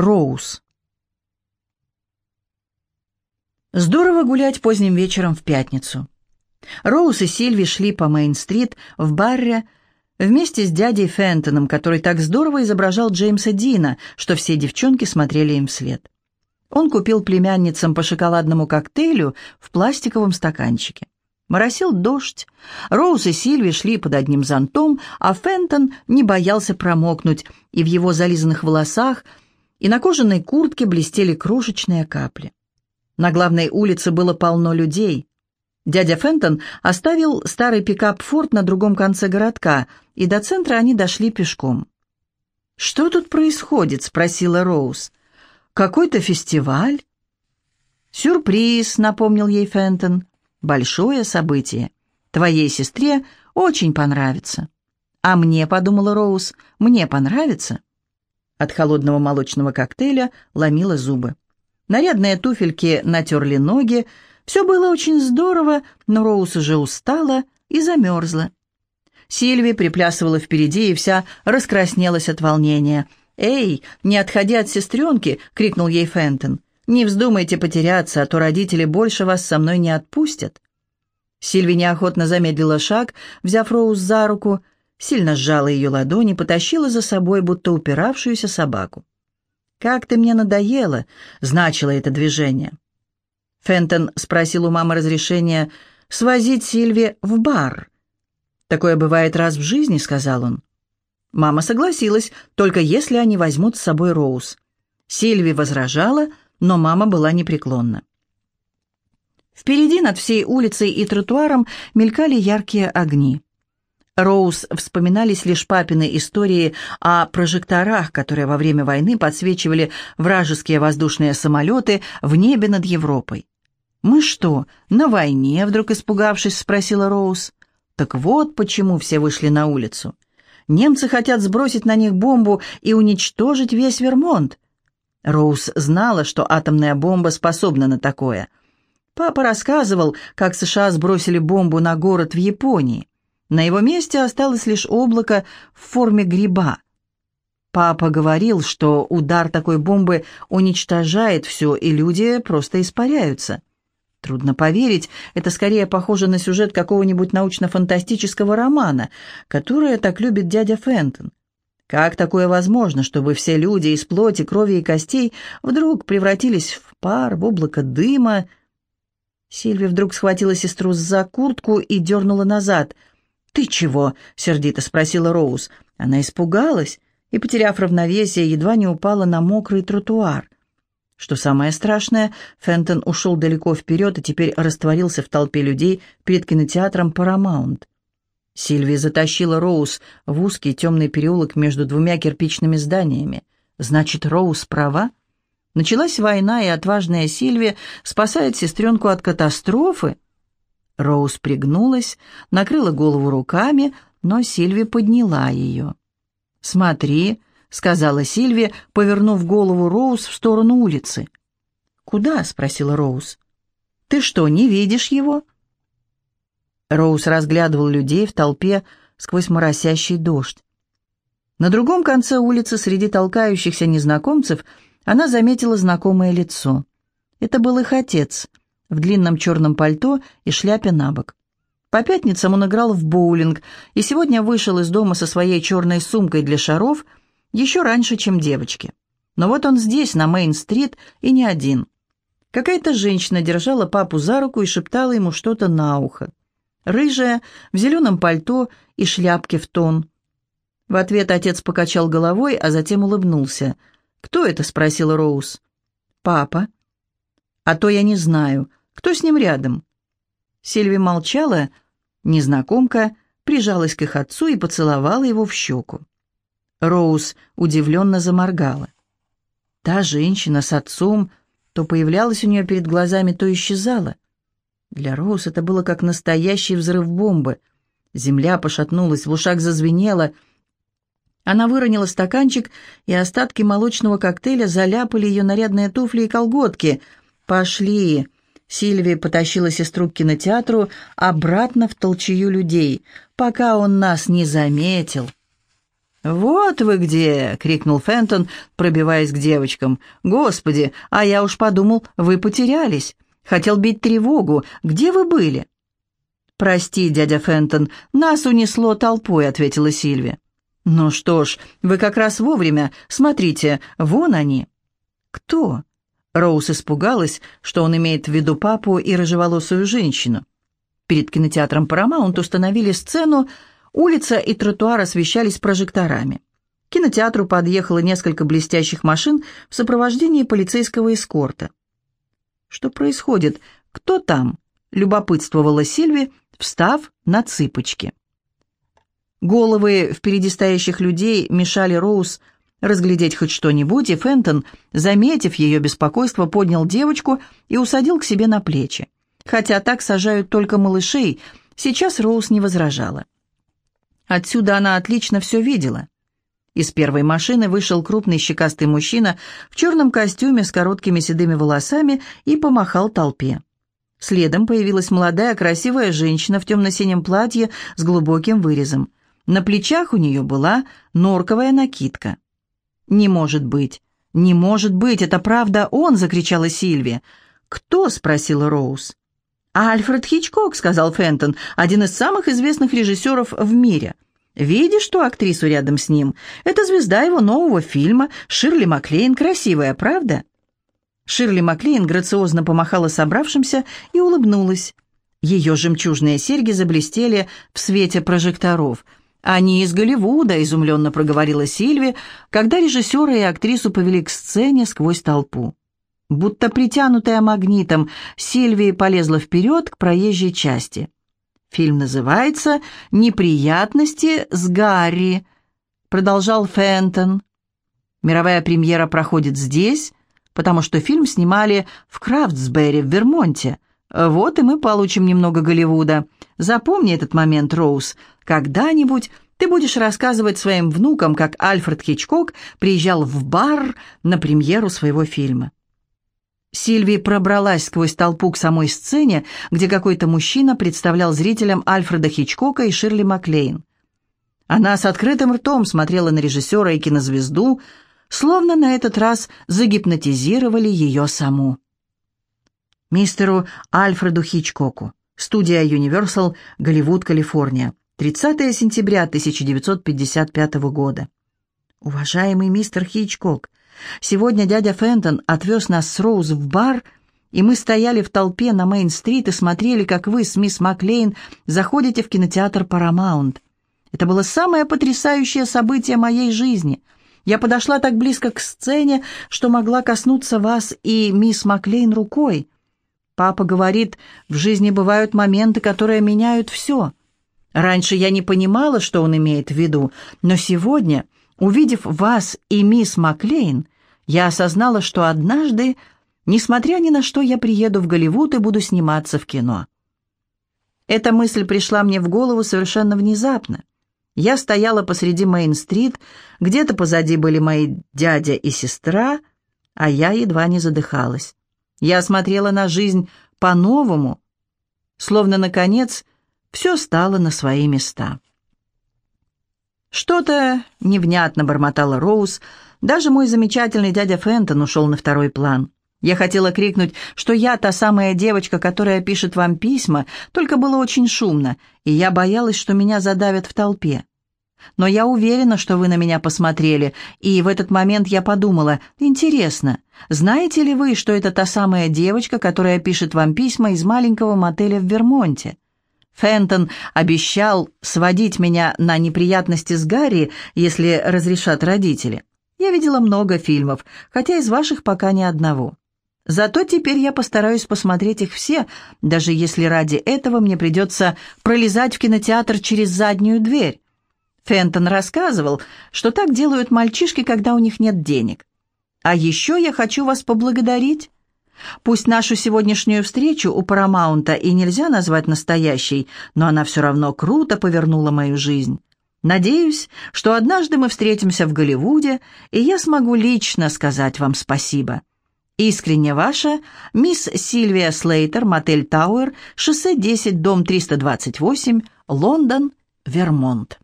Роуз. Здорово гулять поздним вечером в пятницу. Роуз и Сильви шли по Мейн-стрит в барре вместе с дядей Фентоном, который так здорово изображал Джеймса Дина, что все девчонки смотрели им вслед. Он купил племянницам по шоколадному коктейлю в пластиковом стаканчике. Моросил дождь. Роуз и Сильви шли под одним зонтом, а Фентон не боялся промокнуть, и в его зализанных волосах и на кожаной куртке блестели крошечные капли. На главной улице было полно людей. Дядя Фентон оставил старый пикап «Форд» на другом конце городка, и до центра они дошли пешком. «Что тут происходит?» — спросила Роуз. «Какой-то фестиваль?» «Сюрприз», — напомнил ей Фентон. «Большое событие. Твоей сестре очень понравится». «А мне», — подумала Роуз, — «мне понравится». От холодного молочного коктейля ломила зубы. Нарядные туфельки натерли ноги. Все было очень здорово, но Роуз уже устала и замерзла. Сильви приплясывала впереди и вся раскраснелась от волнения. «Эй, не отходи от сестренки!» — крикнул ей Фентон. «Не вздумайте потеряться, а то родители больше вас со мной не отпустят». Сильви неохотно замедлила шаг, взяв Роуз за руку, сильно сжала ее ладони, потащила за собой, будто упиравшуюся собаку. «Как ты мне надоела!» — значило это движение. Фентон спросил у мамы разрешения свозить Сильви в бар. «Такое бывает раз в жизни», — сказал он. Мама согласилась, только если они возьмут с собой Роуз. Сильви возражала, но мама была непреклонна. Впереди над всей улицей и тротуаром мелькали яркие огни. Роуз вспоминались лишь папины истории о прожекторах, которые во время войны подсвечивали вражеские воздушные самолеты в небе над Европой. «Мы что, на войне?» — вдруг испугавшись, спросила Роуз. «Так вот почему все вышли на улицу. Немцы хотят сбросить на них бомбу и уничтожить весь Вермонт». Роуз знала, что атомная бомба способна на такое. Папа рассказывал, как США сбросили бомбу на город в Японии. На его месте осталось лишь облако в форме гриба. Папа говорил, что удар такой бомбы уничтожает все, и люди просто испаряются. Трудно поверить, это скорее похоже на сюжет какого-нибудь научно-фантастического романа, который так любит дядя Фентон. Как такое возможно, чтобы все люди из плоти, крови и костей вдруг превратились в пар, в облако дыма? Сильви вдруг схватила сестру за куртку и дернула назад – «Ты чего?» — сердито спросила Роуз. Она испугалась и, потеряв равновесие, едва не упала на мокрый тротуар. Что самое страшное, Фентон ушел далеко вперед и теперь растворился в толпе людей перед кинотеатром «Парамаунт». Сильвия затащила Роуз в узкий темный переулок между двумя кирпичными зданиями. Значит, Роуз права? Началась война, и отважная Сильвия спасает сестренку от катастрофы? Роуз пригнулась, накрыла голову руками, но Сильви подняла ее. «Смотри», — сказала Сильви, повернув голову Роуз в сторону улицы. «Куда?» — спросила Роуз. «Ты что, не видишь его?» Роуз разглядывал людей в толпе сквозь моросящий дождь. На другом конце улицы среди толкающихся незнакомцев она заметила знакомое лицо. Это был их отец, в длинном черном пальто и шляпе на бок. По пятницам он играл в боулинг и сегодня вышел из дома со своей черной сумкой для шаров еще раньше, чем девочки. Но вот он здесь, на Мейн-стрит, и не один. Какая-то женщина держала папу за руку и шептала ему что-то на ухо. Рыжая, в зеленом пальто и шляпке в тон. В ответ отец покачал головой, а затем улыбнулся. «Кто это?» — спросила Роуз. «Папа». «А то я не знаю. Кто с ним рядом?» Сильви молчала, незнакомка прижалась к их отцу и поцеловала его в щеку. Роуз удивленно заморгала. Та женщина с отцом то появлялась у нее перед глазами, то исчезала. Для Роуз это было как настоящий взрыв бомбы. Земля пошатнулась, в ушах зазвенело. Она выронила стаканчик, и остатки молочного коктейля заляпали ее нарядные туфли и колготки. «Пошли!» Сильвия потащила сестру к кинотеатру обратно в толчею людей, пока он нас не заметил. «Вот вы где!» — крикнул Фентон, пробиваясь к девочкам. «Господи, а я уж подумал, вы потерялись. Хотел бить тревогу. Где вы были?» «Прости, дядя Фентон, нас унесло толпой», — ответила Сильвия. «Ну что ж, вы как раз вовремя. Смотрите, вон они». «Кто?» Роуз испугалась, что он имеет в виду папу и рыжеволосую женщину. Перед кинотеатром «Парамаунт» установили сцену, улица и тротуар освещались прожекторами. К кинотеатру подъехало несколько блестящих машин в сопровождении полицейского эскорта. «Что происходит? Кто там?» — любопытствовала Сильви, встав на цыпочки. Головы впереди стоящих людей мешали Роуз разглядеть хоть что-нибудь, и Фентон, заметив ее беспокойство, поднял девочку и усадил к себе на плечи. Хотя так сажают только малышей, сейчас Роуз не возражала. Отсюда она отлично все видела. Из первой машины вышел крупный щекастый мужчина в черном костюме с короткими седыми волосами и помахал толпе. Следом появилась молодая красивая женщина в темно-синем платье с глубоким вырезом. На плечах у нее была норковая накидка. «Не может быть! Не может быть! Это правда он!» — закричала Сильвия. «Кто?» — спросила Роуз. «Альфред Хичкок», — сказал Фентон, — «один из самых известных режиссеров в мире». «Видишь ту актрису рядом с ним? Это звезда его нового фильма Ширли Маклейн. Красивая, правда?» Ширли Маклейн грациозно помахала собравшимся и улыбнулась. Ее жемчужные серьги заблестели в свете прожекторов — «Они из Голливуда», — изумленно проговорила Сильви, когда режиссера и актрису повели к сцене сквозь толпу. Будто притянутая магнитом, Сильвия полезла вперед к проезжей части. Фильм называется «Неприятности с Гарри», — продолжал Фентон. Мировая премьера проходит здесь, потому что фильм снимали в Крафтсбери в Вермонте. Вот и мы получим немного Голливуда. Запомни этот момент, Роуз. Когда-нибудь ты будешь рассказывать своим внукам, как Альфред Хичкок приезжал в бар на премьеру своего фильма. Сильви пробралась сквозь толпу к самой сцене, где какой-то мужчина представлял зрителям Альфреда Хичкока и Ширли Маклейн. Она с открытым ртом смотрела на режиссера и кинозвезду, словно на этот раз загипнотизировали ее саму. Мистеру Альфреду Хичкоку. Студия Universal, Голливуд, Калифорния. 30 сентября 1955 года. Уважаемый мистер Хичкок, сегодня дядя Фентон отвез нас с Роуз в бар, и мы стояли в толпе на Мейн-стрит и смотрели, как вы с мисс Маклейн заходите в кинотеатр Paramount. Это было самое потрясающее событие моей жизни. Я подошла так близко к сцене, что могла коснуться вас и мисс Маклейн рукой. Папа говорит, в жизни бывают моменты, которые меняют все. Раньше я не понимала, что он имеет в виду, но сегодня, увидев вас и мисс Маклейн, я осознала, что однажды, несмотря ни на что, я приеду в Голливуд и буду сниматься в кино. Эта мысль пришла мне в голову совершенно внезапно. Я стояла посреди Мейн-стрит, где-то позади были мои дядя и сестра, а я едва не задыхалась. Я смотрела на жизнь по-новому, словно, наконец, все стало на свои места. Что-то невнятно бормотала Роуз, даже мой замечательный дядя Фентон ушел на второй план. Я хотела крикнуть, что я та самая девочка, которая пишет вам письма, только было очень шумно, и я боялась, что меня задавят в толпе. Но я уверена, что вы на меня посмотрели, и в этот момент я подумала, интересно, знаете ли вы, что это та самая девочка, которая пишет вам письма из маленького мотеля в Вермонте? Фентон обещал сводить меня на неприятности с Гарри, если разрешат родители. Я видела много фильмов, хотя из ваших пока ни одного. Зато теперь я постараюсь посмотреть их все, даже если ради этого мне придется пролезать в кинотеатр через заднюю дверь. Фентон рассказывал, что так делают мальчишки, когда у них нет денег. А еще я хочу вас поблагодарить. Пусть нашу сегодняшнюю встречу у Парамаунта и нельзя назвать настоящей, но она все равно круто повернула мою жизнь. Надеюсь, что однажды мы встретимся в Голливуде, и я смогу лично сказать вам спасибо. Искренне ваша, мисс Сильвия Слейтер, мотель Тауэр, шоссе 10, дом 328, Лондон, Вермонт.